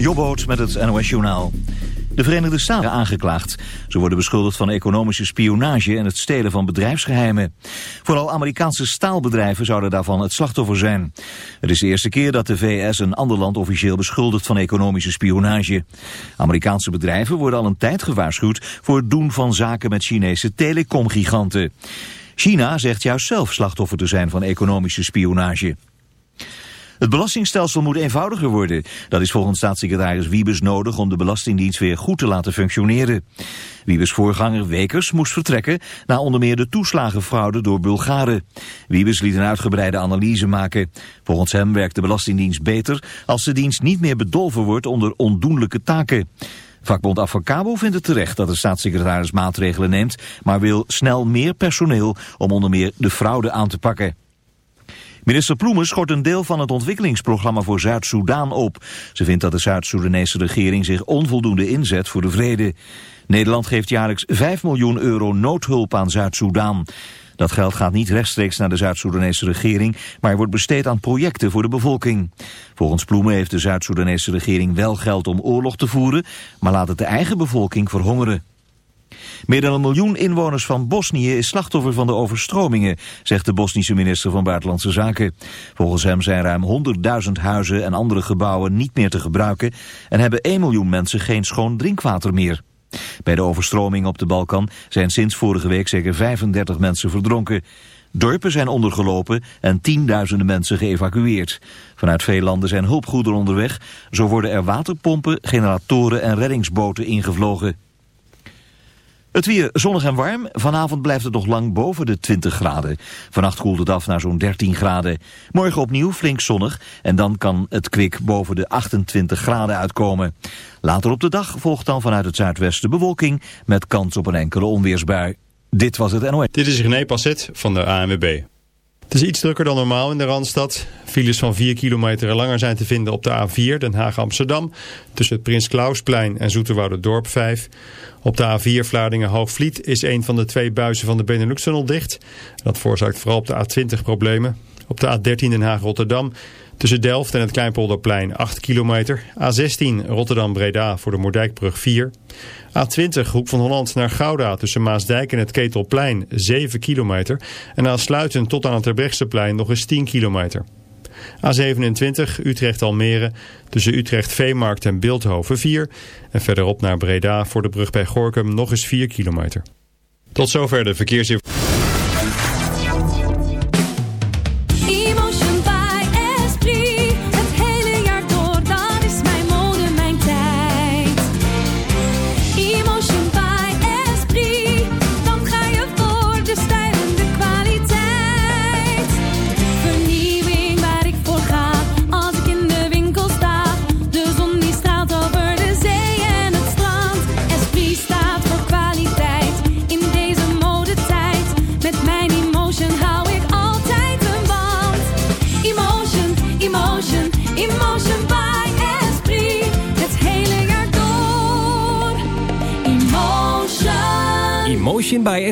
Jobboot met het NOS Journaal. De Verenigde Staten aangeklaagd. Ze worden beschuldigd van economische spionage en het stelen van bedrijfsgeheimen. Vooral Amerikaanse staalbedrijven zouden daarvan het slachtoffer zijn. Het is de eerste keer dat de VS een ander land officieel beschuldigt van economische spionage. Amerikaanse bedrijven worden al een tijd gewaarschuwd voor het doen van zaken met Chinese telecomgiganten. China zegt juist zelf slachtoffer te zijn van economische spionage. Het belastingstelsel moet eenvoudiger worden. Dat is volgens staatssecretaris Wiebes nodig om de Belastingdienst weer goed te laten functioneren. Wiebes voorganger Wekers moest vertrekken na onder meer de toeslagenfraude door Bulgaren. Wiebes liet een uitgebreide analyse maken. Volgens hem werkt de Belastingdienst beter als de dienst niet meer bedolven wordt onder ondoenlijke taken. Vakbond Avocabo vindt het terecht dat de staatssecretaris maatregelen neemt, maar wil snel meer personeel om onder meer de fraude aan te pakken. Minister Ploemen schort een deel van het ontwikkelingsprogramma voor Zuid-Soedan op. Ze vindt dat de Zuid-Soedanese regering zich onvoldoende inzet voor de vrede. Nederland geeft jaarlijks 5 miljoen euro noodhulp aan Zuid-Soedan. Dat geld gaat niet rechtstreeks naar de Zuid-Soedanese regering, maar wordt besteed aan projecten voor de bevolking. Volgens Ploemen heeft de Zuid-Soedanese regering wel geld om oorlog te voeren, maar laat het de eigen bevolking verhongeren. Meer dan een miljoen inwoners van Bosnië is slachtoffer van de overstromingen, zegt de Bosnische minister van Buitenlandse Zaken. Volgens hem zijn ruim 100.000 huizen en andere gebouwen niet meer te gebruiken en hebben 1 miljoen mensen geen schoon drinkwater meer. Bij de overstroming op de Balkan zijn sinds vorige week zeker 35 mensen verdronken. Dorpen zijn ondergelopen en tienduizenden mensen geëvacueerd. Vanuit veel landen zijn hulpgoederen onderweg. Zo worden er waterpompen, generatoren en reddingsboten ingevlogen. Het weer zonnig en warm. Vanavond blijft het nog lang boven de 20 graden. Vannacht koelt het af naar zo'n 13 graden. Morgen opnieuw flink zonnig en dan kan het kwik boven de 28 graden uitkomen. Later op de dag volgt dan vanuit het zuidwesten bewolking met kans op een enkele onweersbui. Dit was het NOS. Dit is René Passet van de ANWB. Het is iets drukker dan normaal in de Randstad. Files van 4 kilometer langer zijn te vinden op de A4 Den Haag-Amsterdam... tussen het Prins Klausplein en Dorp 5. Op de A4 Vlaardingen-Hoogvliet is een van de twee buizen van de Benelux-tunnel dicht. Dat veroorzaakt vooral op de A20 problemen. Op de A13 Den Haag-Rotterdam tussen Delft en het Kleinpolderplein 8 kilometer. A16 Rotterdam-Breda voor de Moerdijkbrug 4. A20 Hoek van Holland naar Gouda tussen Maasdijk en het Ketelplein 7 kilometer. En aansluitend tot aan het Terbrechtseplein nog eens 10 kilometer. A27 Utrecht-Almere tussen Utrecht-Veemarkt en Beeldhoven 4. En verderop naar Breda voor de brug bij Gorkum nog eens 4 kilometer. Tot zover de verkeersinformatie.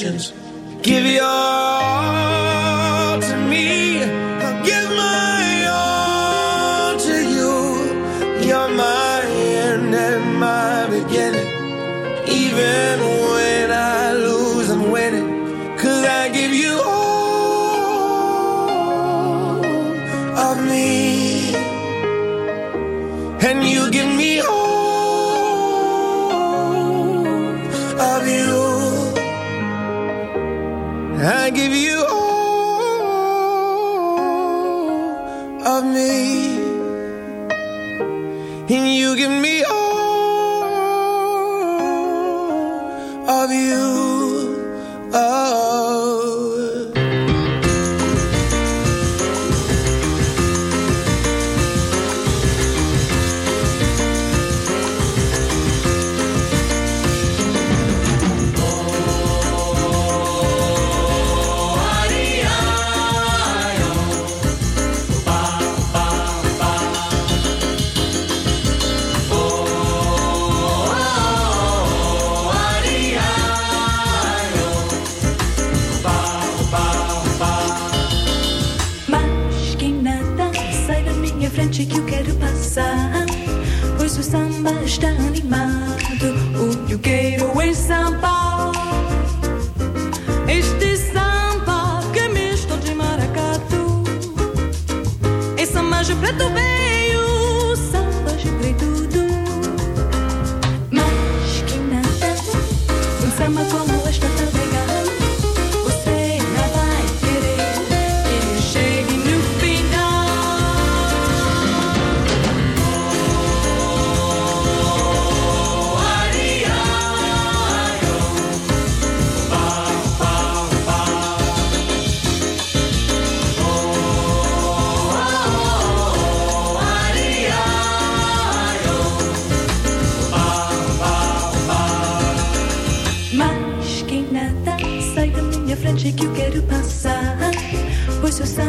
Give your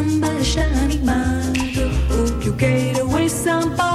samba, shining mind. Oh, you get away somebody.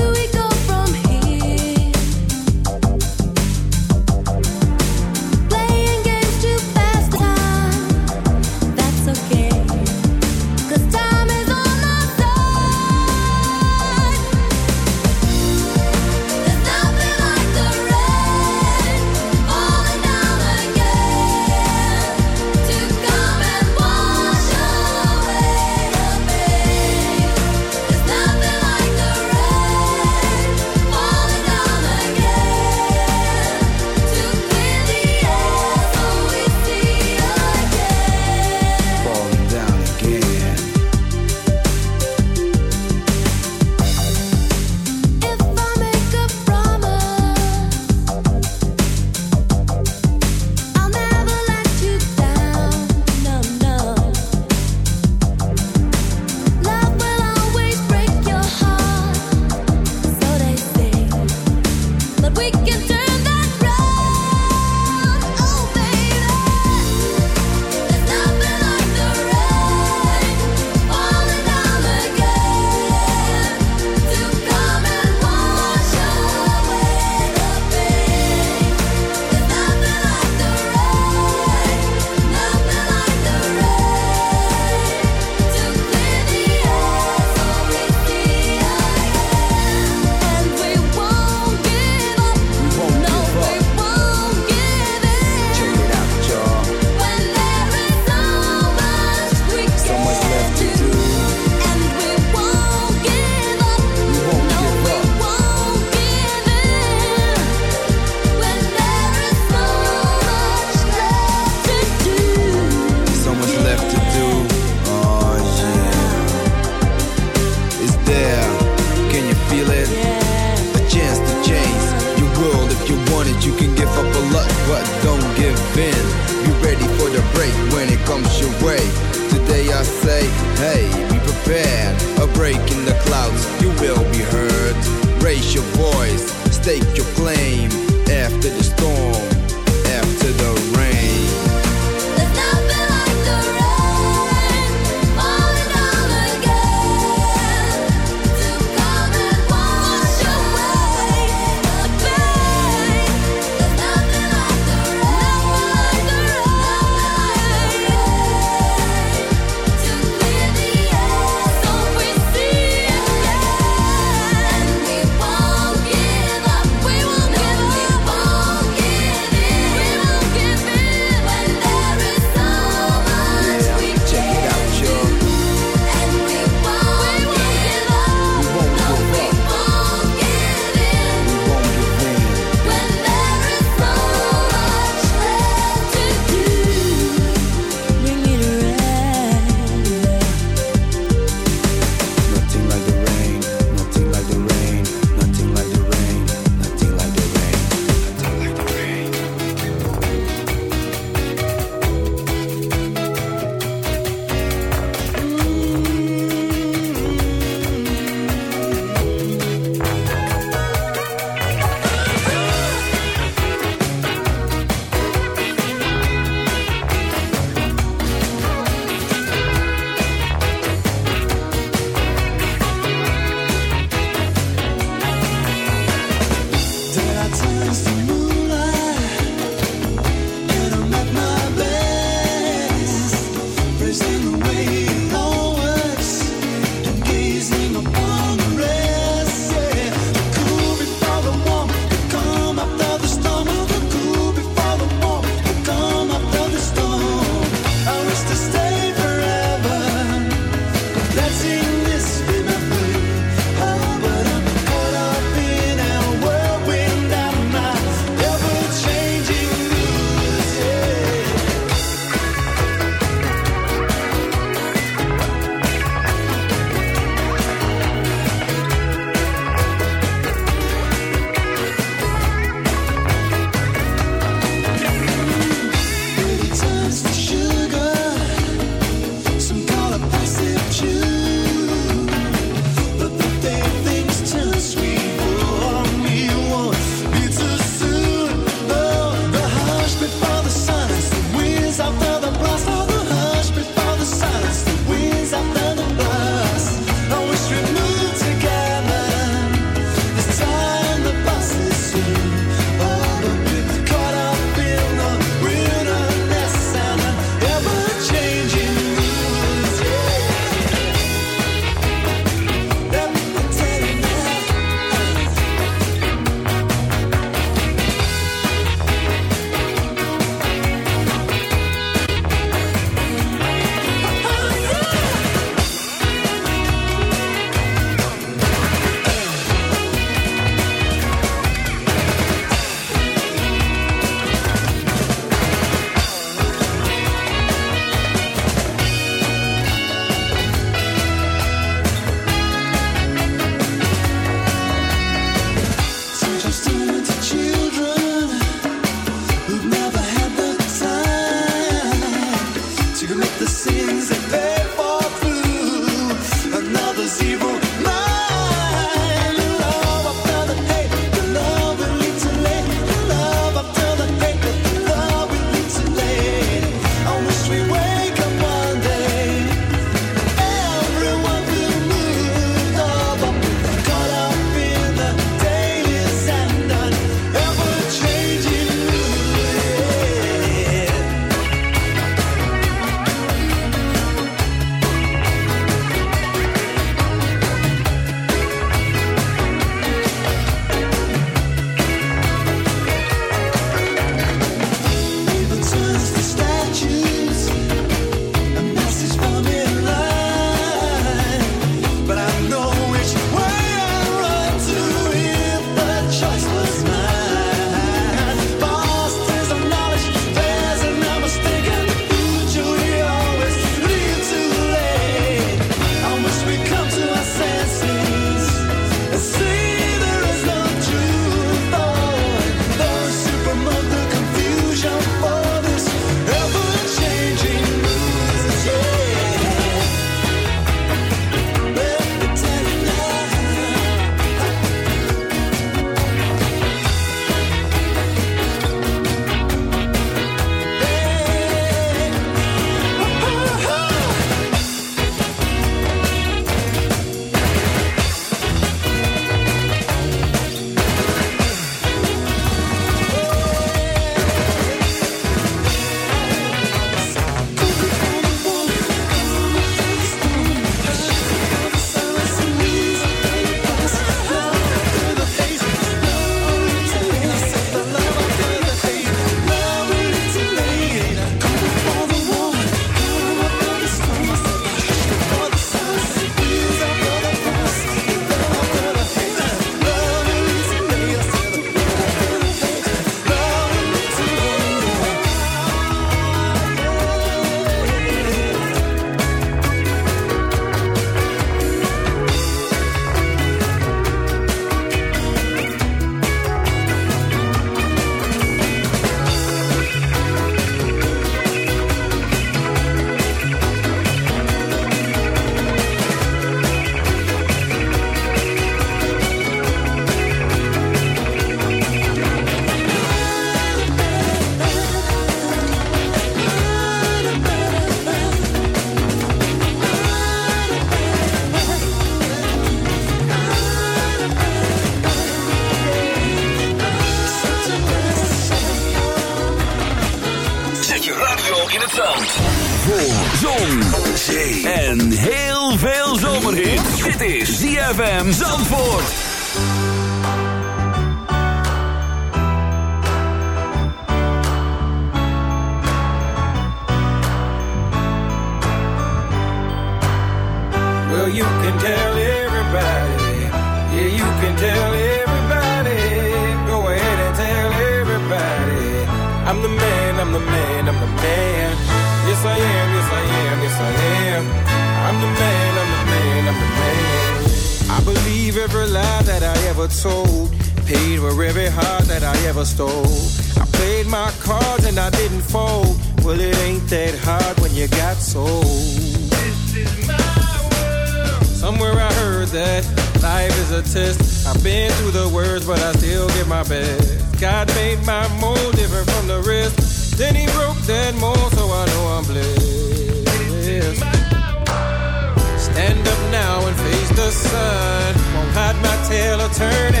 turning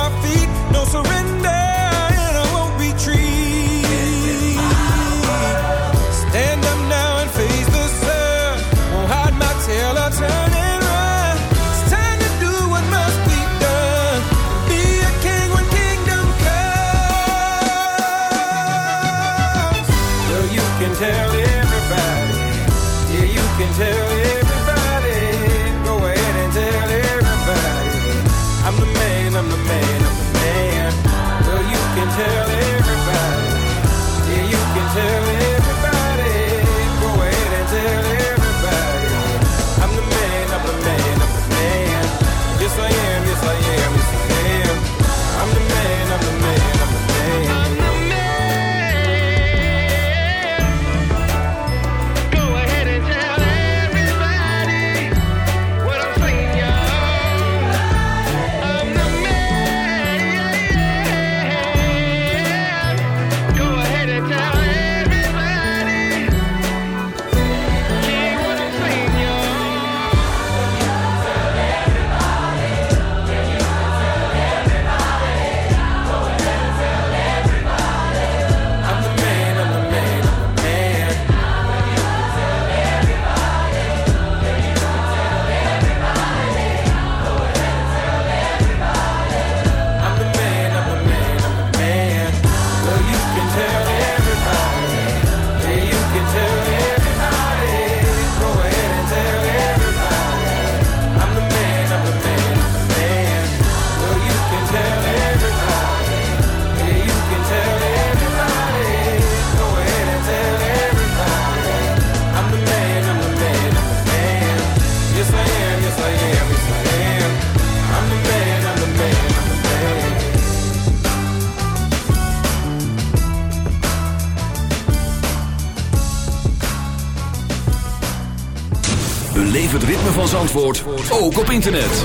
Zandvoort ook op internet.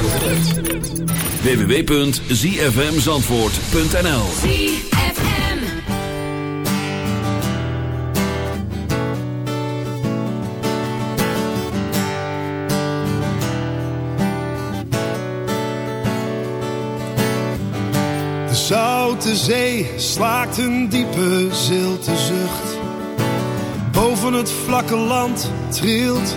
www.zfmzandvoort.nl De Zoute Zee slaakt een diepe zilte zucht. Boven het vlakke land trilt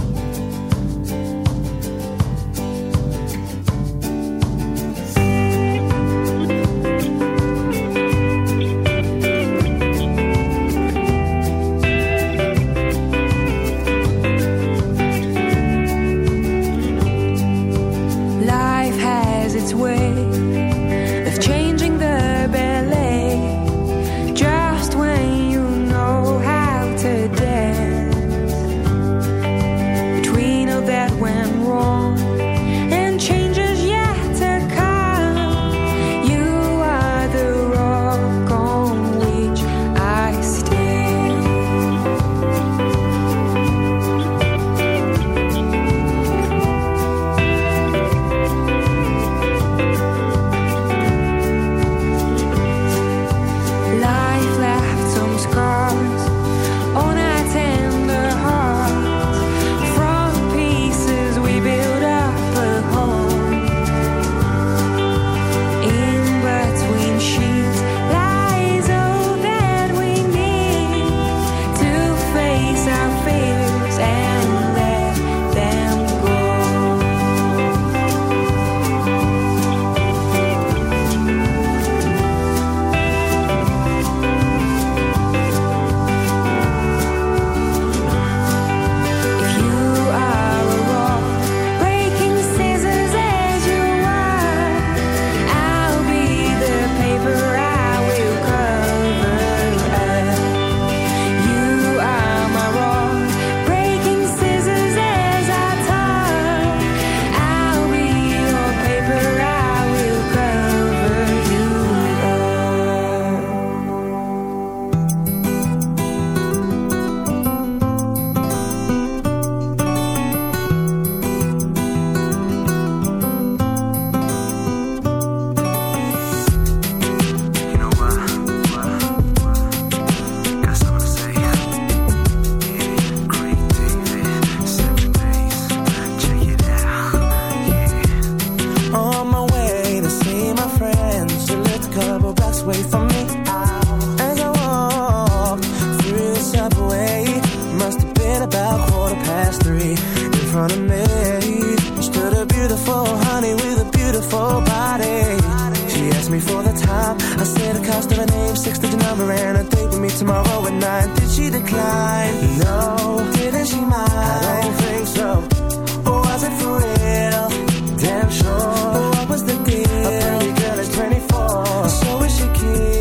the time. I said the cost of her name, six digit number, and a date with me tomorrow at nine. Did she decline? No. Didn't she mind? I don't think so. Or was it for real? Damn sure. What was the deal? A pretty girl is 24. So is she cute?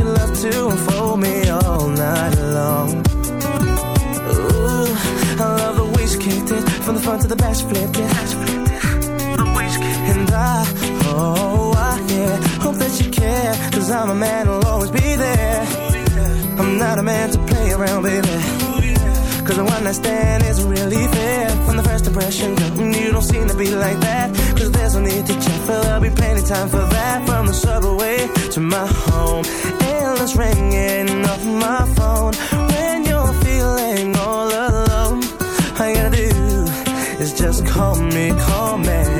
She loved to unfold me all night long. Ooh, I love the way she kicked it. From the front to the back, she flipped it. And I, oh, I, yeah, hope that you care. Cause I'm a man who'll always be there. I'm not a man to play around, baby. Cause a one night stand isn't really fair. From the first impression, girl, you don't seem to be like that. Cause there's no need to check, but there'll be plenty time for that. From the subway to my home, endless ringing off my phone. When you're feeling all alone, all you gotta do is just call me, call me.